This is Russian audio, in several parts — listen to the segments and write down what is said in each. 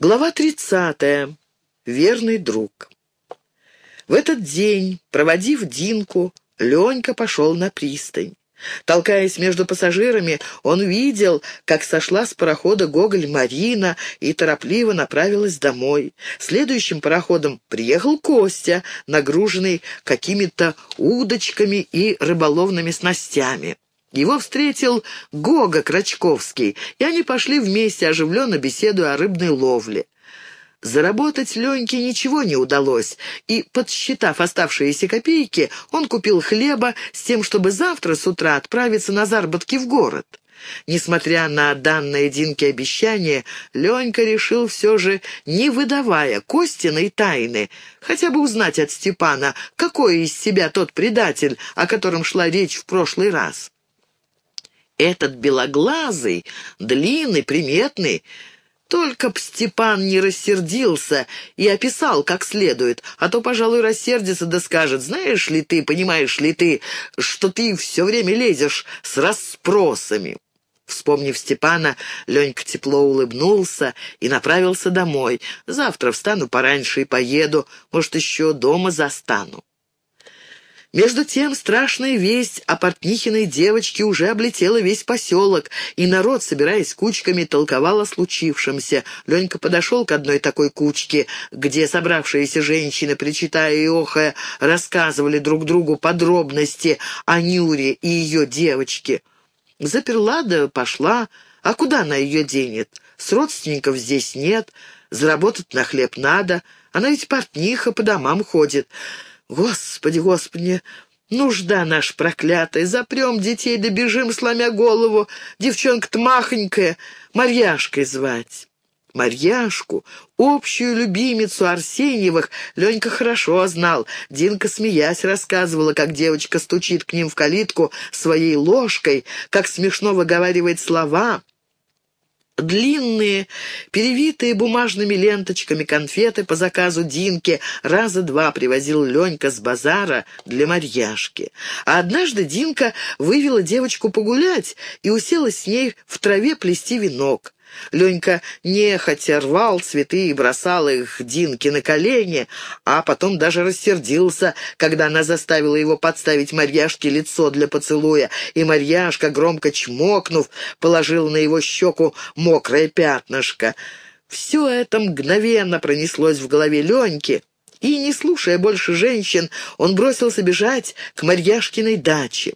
Глава 30. Верный друг. В этот день, проводив Динку, Ленька пошел на пристань. Толкаясь между пассажирами, он видел, как сошла с парохода Гоголь Марина и торопливо направилась домой. Следующим пароходом приехал Костя, нагруженный какими-то удочками и рыболовными снастями. Его встретил Гога Крачковский, и они пошли вместе, оживленно беседуя о рыбной ловле. Заработать Леньке ничего не удалось, и, подсчитав оставшиеся копейки, он купил хлеба с тем, чтобы завтра с утра отправиться на заработки в город. Несмотря на данное Динке обещание, Ленька решил все же, не выдавая Костиной тайны, хотя бы узнать от Степана, какой из себя тот предатель, о котором шла речь в прошлый раз. Этот белоглазый, длинный, приметный, только б Степан не рассердился и описал как следует, а то, пожалуй, рассердится да скажет, знаешь ли ты, понимаешь ли ты, что ты все время лезешь с расспросами. Вспомнив Степана, Ленька тепло улыбнулся и направился домой. «Завтра встану пораньше и поеду, может, еще дома застану». Между тем страшная весть о Портнихиной девочке уже облетела весь поселок, и народ, собираясь кучками, толковал о случившемся. Ленька подошел к одной такой кучке, где собравшиеся женщины, причитая и охая, рассказывали друг другу подробности о Нюре и ее девочке. Заперла да пошла, а куда она ее денет? С родственников здесь нет, заработать на хлеб надо, она ведь портниха, по домам ходит». Господи, Господи, нужда наш проклятая, запрем детей да бежим, сломя голову, девчонка-то махонькая, Марьяшкой звать. Марьяшку, общую любимицу Арсеньевых, Ленька хорошо знал. Динка, смеясь, рассказывала, как девочка стучит к ним в калитку своей ложкой, как смешно выговаривает слова — Длинные, перевитые бумажными ленточками конфеты по заказу Динки раза два привозил Ленька с базара для Марьяшки. А однажды Динка вывела девочку погулять и уселась с ней в траве плести венок. Ленька нехотя рвал цветы и бросал их Динке на колени, а потом даже рассердился, когда она заставила его подставить Марьяшке лицо для поцелуя, и Марьяшка, громко чмокнув, положила на его щеку мокрое пятнышко. Все это мгновенно пронеслось в голове Леньки, и, не слушая больше женщин, он бросился бежать к Марьяшкиной даче.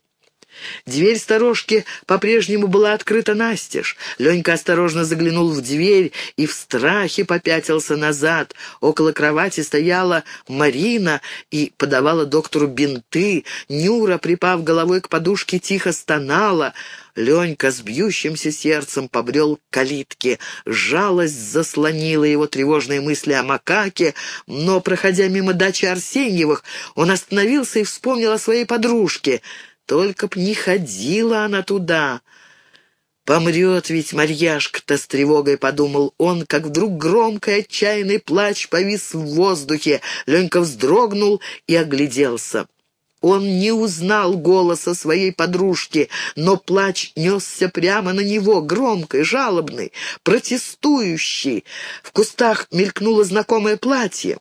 Дверь сторожки по-прежнему была открыта настежь. Ленька осторожно заглянул в дверь и в страхе попятился назад. Около кровати стояла Марина и подавала доктору бинты. Нюра, припав головой к подушке, тихо стонала. Ленька с бьющимся сердцем побрел к калитке. Жалость заслонила его тревожные мысли о макаке, но, проходя мимо дачи Арсеньевых, он остановился и вспомнил о своей подружке — только б не ходила она туда. Помрет ведь Марьяшка-то с тревогой, подумал он, как вдруг громкий отчаянный плач повис в воздухе. Ленька вздрогнул и огляделся. Он не узнал голоса своей подружки, но плач несся прямо на него, громкий, жалобный, протестующий. В кустах мелькнуло знакомое платье.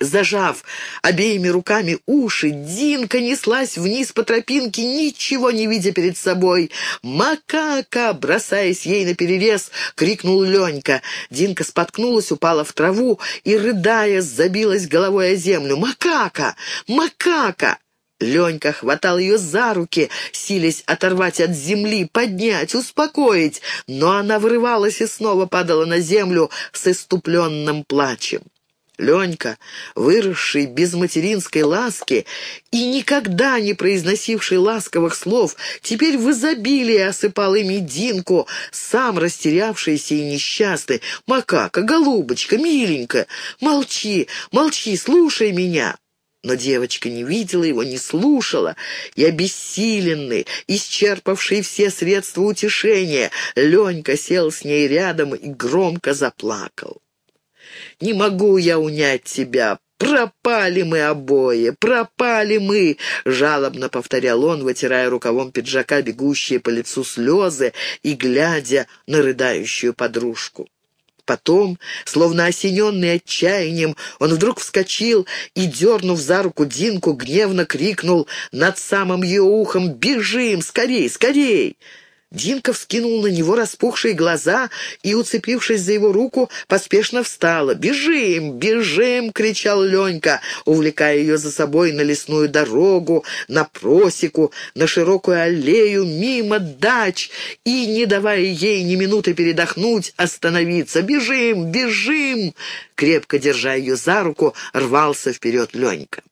Зажав обеими руками уши, Динка неслась вниз по тропинке, ничего не видя перед собой. «Макака!» — бросаясь ей на перерез, крикнул Ленька. Динка споткнулась, упала в траву и, рыдая, забилась головой о землю. «Макака! Макака!» Ленька хватал ее за руки, силясь оторвать от земли, поднять, успокоить, но она вырывалась и снова падала на землю с иступленным плачем. Ленька, выросший без материнской ласки и никогда не произносивший ласковых слов, теперь в изобилии осыпал ими Динку, сам растерявшийся и несчастный. «Макака, голубочка, миленькая, молчи, молчи, слушай меня!» Но девочка не видела его, не слушала, и обессиленный, исчерпавший все средства утешения, Ленька сел с ней рядом и громко заплакал. Не могу я унять тебя. «Пропали мы обои! Пропали мы!» — жалобно повторял он, вытирая рукавом пиджака бегущие по лицу слезы и глядя на рыдающую подружку. Потом, словно осененный отчаянием, он вдруг вскочил и, дернув за руку Динку, гневно крикнул над самым ее ухом «Бежим! Скорей! Скорей!» Динка вскинул на него распухшие глаза и, уцепившись за его руку, поспешно встала. «Бежим! Бежим!» — кричал Ленька, увлекая ее за собой на лесную дорогу, на просеку, на широкую аллею, мимо дач и, не давая ей ни минуты передохнуть, остановиться. «Бежим! Бежим!» Крепко держа ее за руку, рвался вперед Ленька.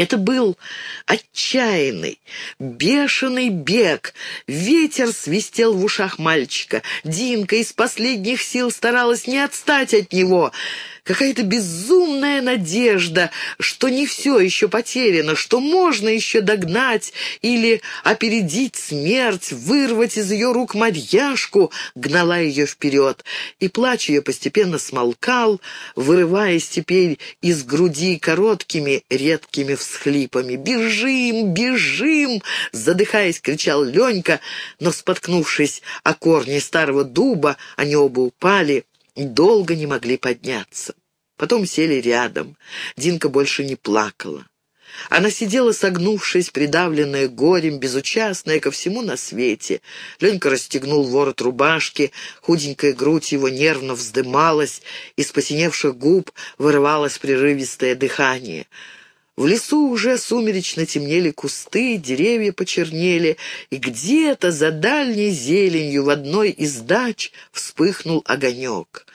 Это был отчаянный, бешеный бег. Ветер свистел в ушах мальчика. Динка из последних сил старалась не отстать от него — какая-то безумная надежда, что не все еще потеряно, что можно еще догнать или опередить смерть, вырвать из ее рук Марьяшку, гнала ее вперед. И плач ее постепенно смолкал, вырываясь теперь из груди короткими редкими всхлипами. «Бежим! Бежим!» — задыхаясь, кричал Ленька, но, споткнувшись о корни старого дуба, они оба упали — долго не могли подняться. Потом сели рядом. Динка больше не плакала. Она сидела, согнувшись, придавленная горем, безучастная ко всему на свете. Ленька расстегнул ворот рубашки, худенькая грудь его нервно вздымалась, из посиневших губ вырывалось прерывистое дыхание. В лесу уже сумеречно темнели кусты, деревья почернели, и где-то за дальней зеленью в одной из дач вспыхнул огонек.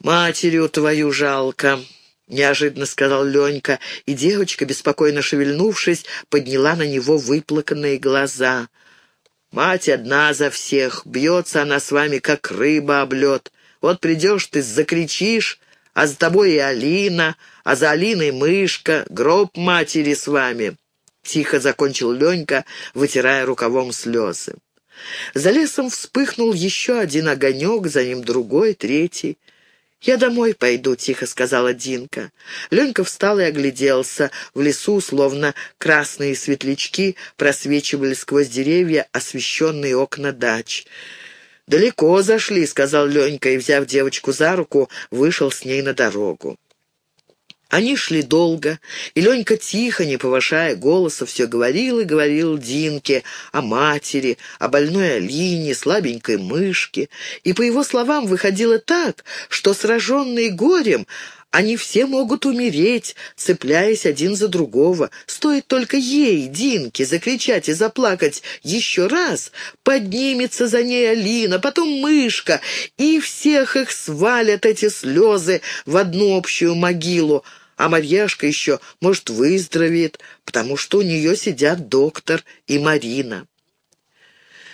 «Матерью твою жалко!» — неожиданно сказал Ленька, и девочка, беспокойно шевельнувшись, подняла на него выплаканные глаза. «Мать одна за всех, бьется она с вами, как рыба об лед. Вот придешь ты, закричишь, а за тобой и Алина, а за Алиной мышка, гроб матери с вами». Тихо закончил Ленька, вытирая рукавом слезы. За лесом вспыхнул еще один огонек, за ним другой, третий. «Я домой пойду», — тихо сказала Динка. Ленька встал и огляделся. В лесу, словно красные светлячки, просвечивали сквозь деревья освещенные окна дач. «Далеко зашли», — сказал Ленька, и, взяв девочку за руку, вышел с ней на дорогу. Они шли долго, и Ленька тихо, не повышая голоса, все говорил и говорил Динке о матери, о больной Алине, слабенькой мышке. И, по его словам, выходило так, что, сраженные горем, они все могут умереть, цепляясь один за другого. Стоит только ей, Динке, закричать и заплакать еще раз. Поднимется за ней Алина, потом мышка, и всех их свалят эти слезы в одну общую могилу. А Марьяшка еще, может, выздоровеет, потому что у нее сидят доктор и Марина.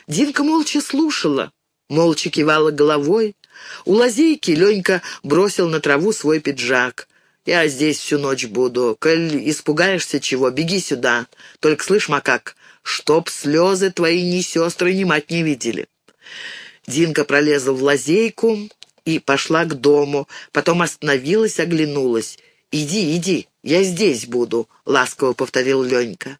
Динка молча слушала, молча кивала головой, у лазейки Ленька бросил на траву свой пиджак. «Я здесь всю ночь буду. Коль испугаешься чего, беги сюда. Только слышь, макак, чтоб слезы твои ни сестры, ни мать не видели». Динка пролезла в лазейку и пошла к дому, потом остановилась, оглянулась. «Иди, иди, я здесь буду», — ласково повторил Ленька.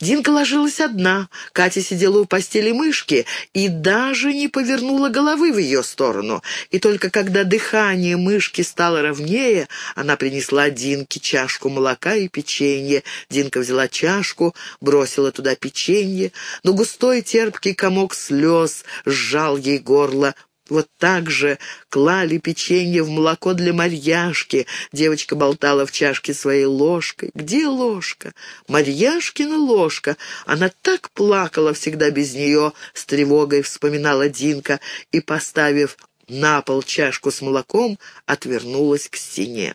Динка ложилась одна, Катя сидела у постели мышки и даже не повернула головы в ее сторону. И только когда дыхание мышки стало ровнее, она принесла Динке чашку молока и печенье. Динка взяла чашку, бросила туда печенье, но густой терпкий комок слез сжал ей горло. Вот так же клали печенье в молоко для Марьяшки. Девочка болтала в чашке своей ложкой. Где ложка? Марьяшкина ложка. Она так плакала всегда без нее, с тревогой вспоминала Динка и, поставив на пол чашку с молоком, отвернулась к стене.